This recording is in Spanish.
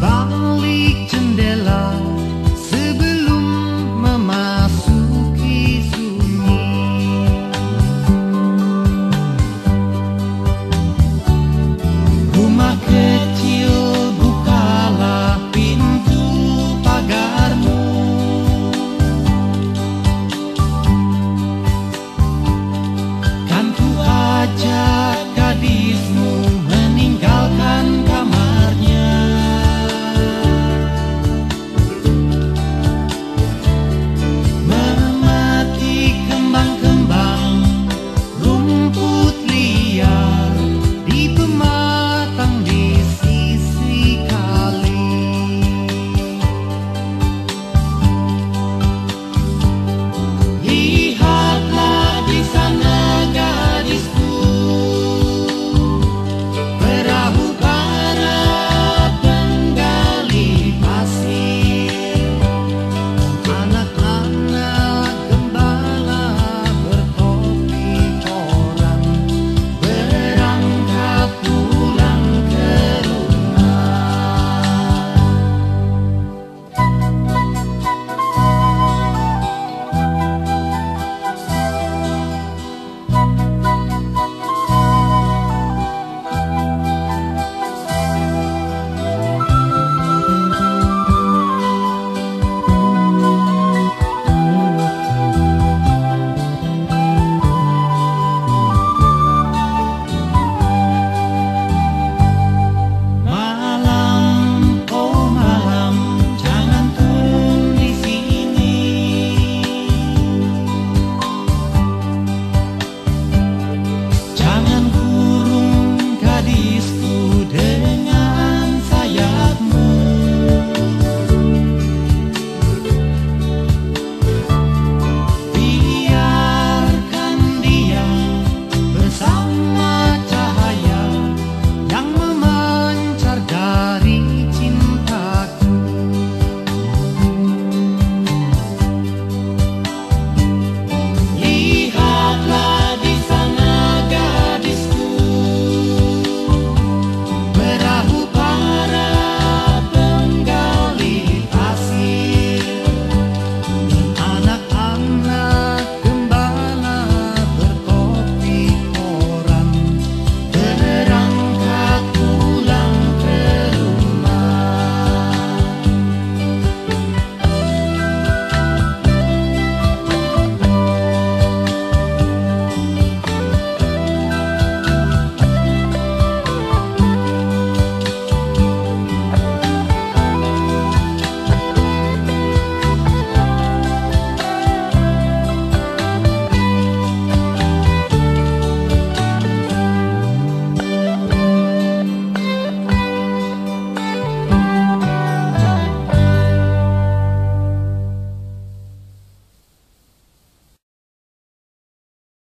Vamos.